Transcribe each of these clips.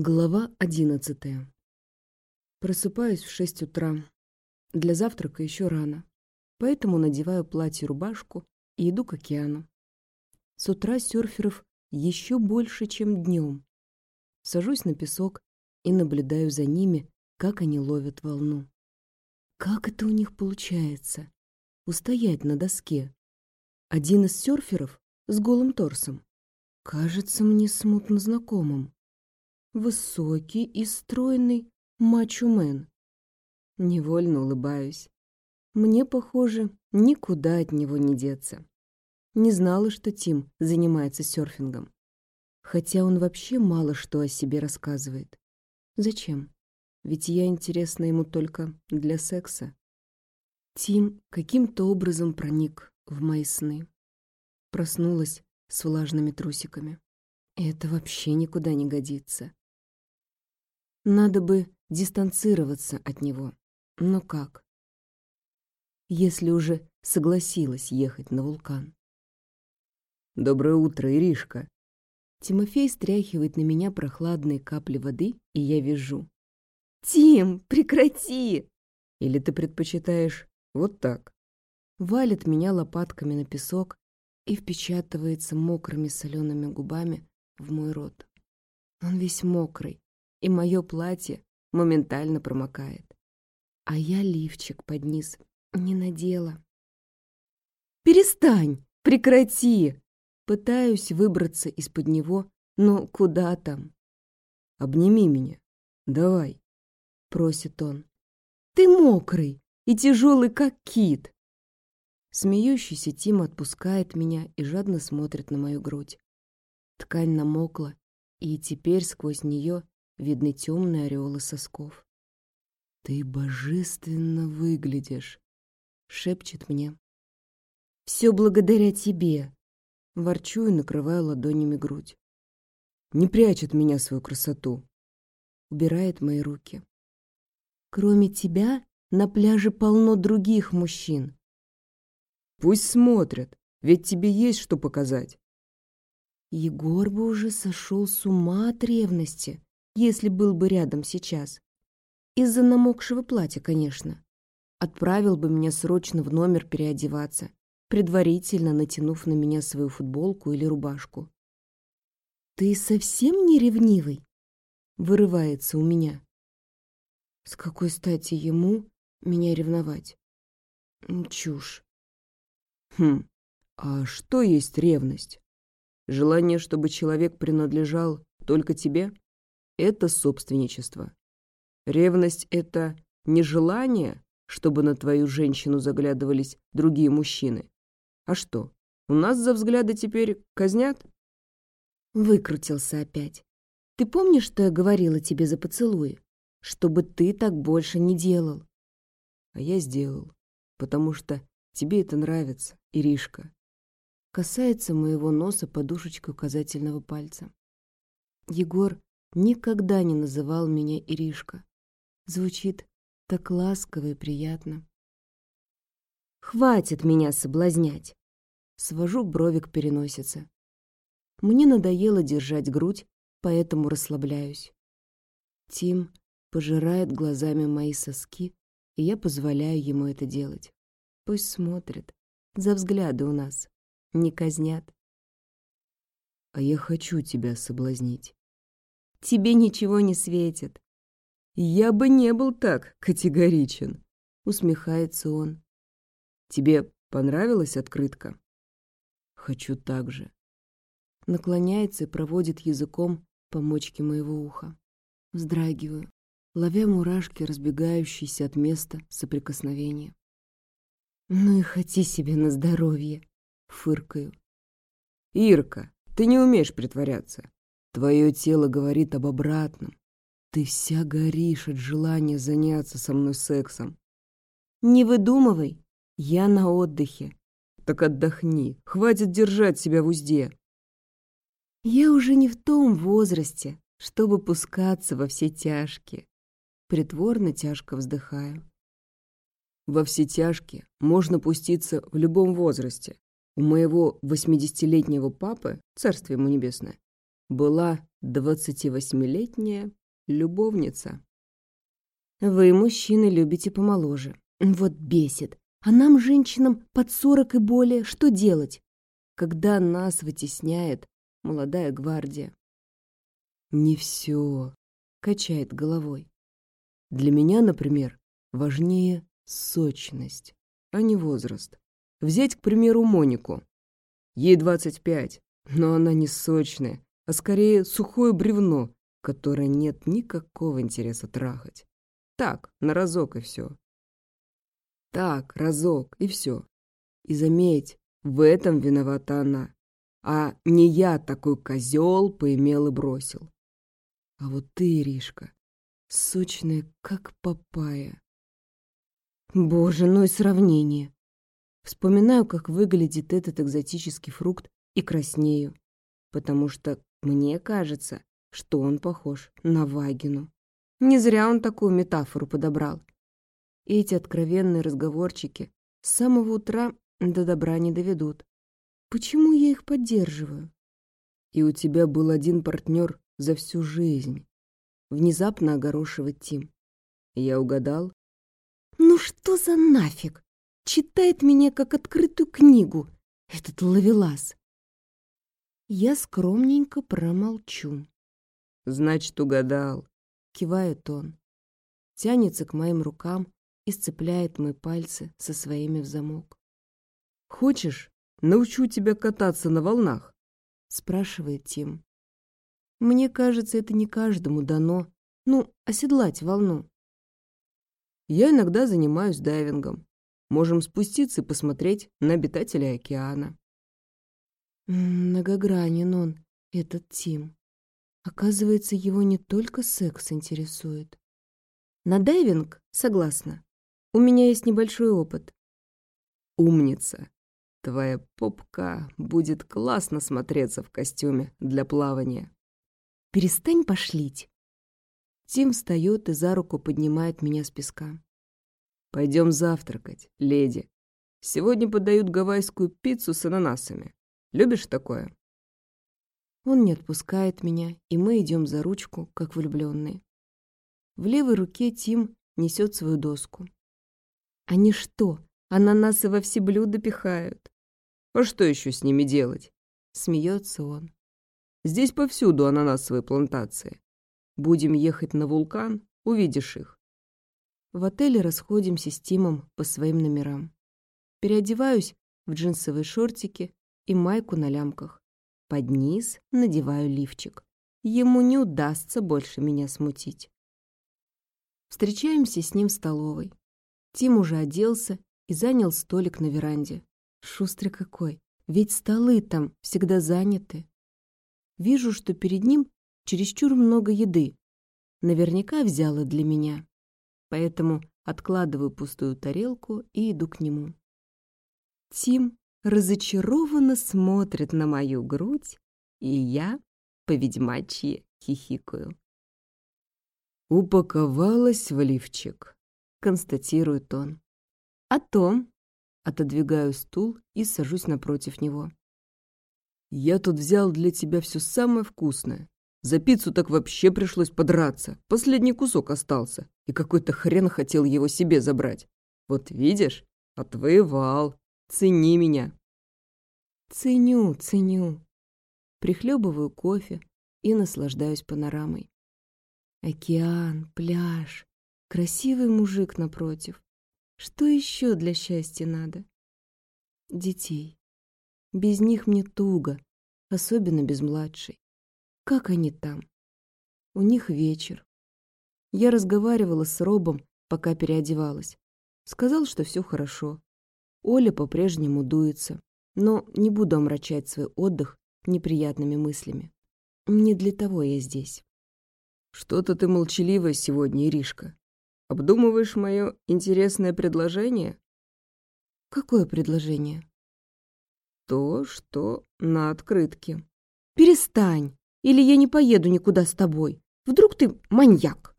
Глава одиннадцатая. Просыпаюсь в шесть утра. Для завтрака еще рано, поэтому надеваю платье-рубашку и иду к океану. С утра серферов еще больше, чем днем. Сажусь на песок и наблюдаю за ними, как они ловят волну. Как это у них получается? Устоять на доске. Один из серферов с голым торсом кажется мне смутно знакомым высокий и стройный мачо-мен. Невольно улыбаюсь. Мне, похоже, никуда от него не деться. Не знала, что Тим занимается серфингом. Хотя он вообще мало что о себе рассказывает. Зачем? Ведь я интересна ему только для секса. Тим каким-то образом проник в мои сны. Проснулась с влажными трусиками. Это вообще никуда не годится. Надо бы дистанцироваться от него. Но как? Если уже согласилась ехать на вулкан. «Доброе утро, Иришка!» Тимофей стряхивает на меня прохладные капли воды, и я вижу. «Тим, прекрати!» «Или ты предпочитаешь вот так?» Валит меня лопатками на песок и впечатывается мокрыми солеными губами в мой рот. Он весь мокрый, и мое платье моментально промокает. А я лифчик под низ не надела. «Перестань! Прекрати!» Пытаюсь выбраться из-под него, но куда там? «Обними меня. Давай», — просит он. «Ты мокрый и тяжелый, как кит!» Смеющийся Тим отпускает меня и жадно смотрит на мою грудь. Ткань намокла, и теперь сквозь нее видны темные ореолы сосков. «Ты божественно выглядишь», — шепчет мне. «Все благодаря тебе», — ворчу и накрываю ладонями грудь. «Не прячет меня свою красоту», — убирает мои руки. «Кроме тебя на пляже полно других мужчин». «Пусть смотрят, ведь тебе есть что показать». Егор бы уже сошел с ума от ревности, если был бы рядом сейчас. Из-за намокшего платья, конечно. Отправил бы меня срочно в номер переодеваться, предварительно натянув на меня свою футболку или рубашку. «Ты совсем не ревнивый?» — вырывается у меня. С какой стати ему меня ревновать? Чушь. Хм, а что есть ревность? Желание, чтобы человек принадлежал только тебе? Это собственничество. Ревность — это не желание, чтобы на твою женщину заглядывались другие мужчины. А что, у нас за взгляды теперь казнят? Выкрутился опять. Ты помнишь, что я говорила тебе за поцелуи? Чтобы ты так больше не делал. А я сделал, потому что тебе это нравится, Иришка. Касается моего носа подушечкой указательного пальца. Егор никогда не называл меня Иришка. Звучит так ласково и приятно. Хватит меня соблазнять. Свожу бровик переносице. Мне надоело держать грудь, поэтому расслабляюсь. Тим пожирает глазами мои соски, и я позволяю ему это делать. Пусть смотрит. За взгляды у нас. Не казнят. А я хочу тебя соблазнить тебе ничего не светит. Я бы не был так категоричен, усмехается он. Тебе понравилась открытка? Хочу так же. Наклоняется и проводит языком по мочке моего уха. Вздрагиваю, ловя мурашки, разбегающиеся от места соприкосновения. «Ну и хоти себе на здоровье!» — фыркаю. «Ирка, ты не умеешь притворяться. Твое тело говорит об обратном. Ты вся горишь от желания заняться со мной сексом. Не выдумывай, я на отдыхе. Так отдохни, хватит держать себя в узде. Я уже не в том возрасте, чтобы пускаться во все тяжкие. Притворно тяжко вздыхаю. Во все тяжкие можно пуститься в любом возрасте. У моего восьмидесятилетнего папы, царствие ему небесное, была 28-летняя любовница. Вы, мужчины, любите помоложе. Вот бесит. А нам, женщинам, под сорок и более, что делать, когда нас вытесняет молодая гвардия? Не все, качает головой. Для меня, например, важнее сочность, а не возраст. Взять, к примеру, Монику. Ей 25, но она не сочная, а скорее сухое бревно, которое нет никакого интереса трахать. Так, на разок и все. Так, разок и все. И заметь, в этом виновата она, а не я такой козел поимел и бросил. А вот ты, Иришка, сочная, как папая. Боже, ну и сравнение. Вспоминаю, как выглядит этот экзотический фрукт, и краснею, потому что мне кажется, что он похож на вагину. Не зря он такую метафору подобрал. Эти откровенные разговорчики с самого утра до добра не доведут. Почему я их поддерживаю? И у тебя был один партнер за всю жизнь. Внезапно огорошивает Тим. Я угадал? Ну что за нафиг? Читает меня как открытую книгу, этот ловелас. Я скромненько промолчу. Значит, угадал. Кивает он. Тянется к моим рукам и сцепляет мои пальцы со своими в замок. «Хочешь, научу тебя кататься на волнах?» Спрашивает Тим. Мне кажется, это не каждому дано. Ну, оседлать волну. Я иногда занимаюсь дайвингом. Можем спуститься и посмотреть на обитателей океана. Многогранен он, этот Тим. Оказывается, его не только секс интересует. На дайвинг согласна. У меня есть небольшой опыт. Умница. Твоя попка будет классно смотреться в костюме для плавания. Перестань пошлить. Тим встает и за руку поднимает меня с песка. Пойдем завтракать, леди. Сегодня подают гавайскую пиццу с ананасами. Любишь такое? Он не отпускает меня, и мы идем за ручку, как влюбленные. В левой руке Тим несет свою доску. Они что, ананасы во все блюда пихают? А что еще с ними делать? Смеется он. Здесь повсюду ананасовые плантации. Будем ехать на вулкан, увидишь их. В отеле расходимся с Тимом по своим номерам. Переодеваюсь в джинсовые шортики и майку на лямках. Под низ надеваю лифчик. Ему не удастся больше меня смутить. Встречаемся с ним в столовой. Тим уже оделся и занял столик на веранде. Шустрый какой, ведь столы там всегда заняты. Вижу, что перед ним чересчур много еды. Наверняка взяла для меня. Поэтому откладываю пустую тарелку и иду к нему. Тим разочарованно смотрит на мою грудь, и я по-ведьмачьи хихикаю. «Упаковалась в лифчик», — констатирует он. «А то...» — отодвигаю стул и сажусь напротив него. «Я тут взял для тебя все самое вкусное. За пиццу так вообще пришлось подраться. Последний кусок остался, и какой-то хрен хотел его себе забрать. Вот видишь, отвоевал. Цени меня». «Ценю, ценю». Прихлебываю кофе и наслаждаюсь панорамой. Океан, пляж, красивый мужик напротив. Что еще для счастья надо? Детей. Без них мне туго, особенно без младшей. Как они там? У них вечер. Я разговаривала с Робом, пока переодевалась. Сказал, что все хорошо. Оля по-прежнему дуется, но не буду омрачать свой отдых неприятными мыслями. Не для того я здесь. Что-то ты молчаливая сегодня, Иришка. Обдумываешь мое интересное предложение? Какое предложение? То, что на открытке. Перестань, или я не поеду никуда с тобой. Вдруг ты маньяк?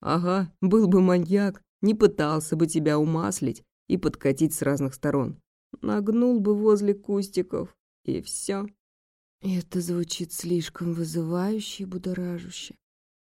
Ага, был бы маньяк, не пытался бы тебя умаслить и подкатить с разных сторон. Нагнул бы возле кустиков, и все. Это звучит слишком вызывающе и будоражуще.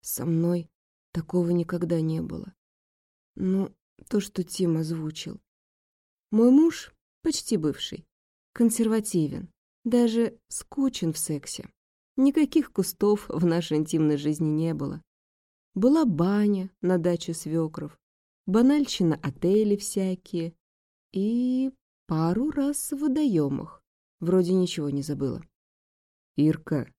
Со мной такого никогда не было. Ну, то, что Тим озвучил. Мой муж, почти бывший, консервативен, даже скучен в сексе. Никаких кустов в нашей интимной жизни не было. Была баня на даче свекров, банальщина отели всякие и пару раз в водоемах. Вроде ничего не забыла. «Ирка,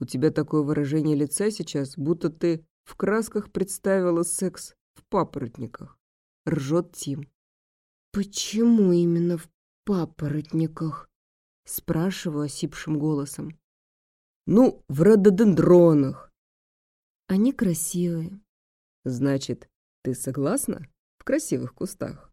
у тебя такое выражение лица сейчас, будто ты в красках представила секс в папоротниках», — ржет Тим. «Почему именно в папоротниках?» — спрашиваю осипшим голосом. «Ну, в рододендронах». «Они красивые». «Значит, ты согласна красивых кустах?»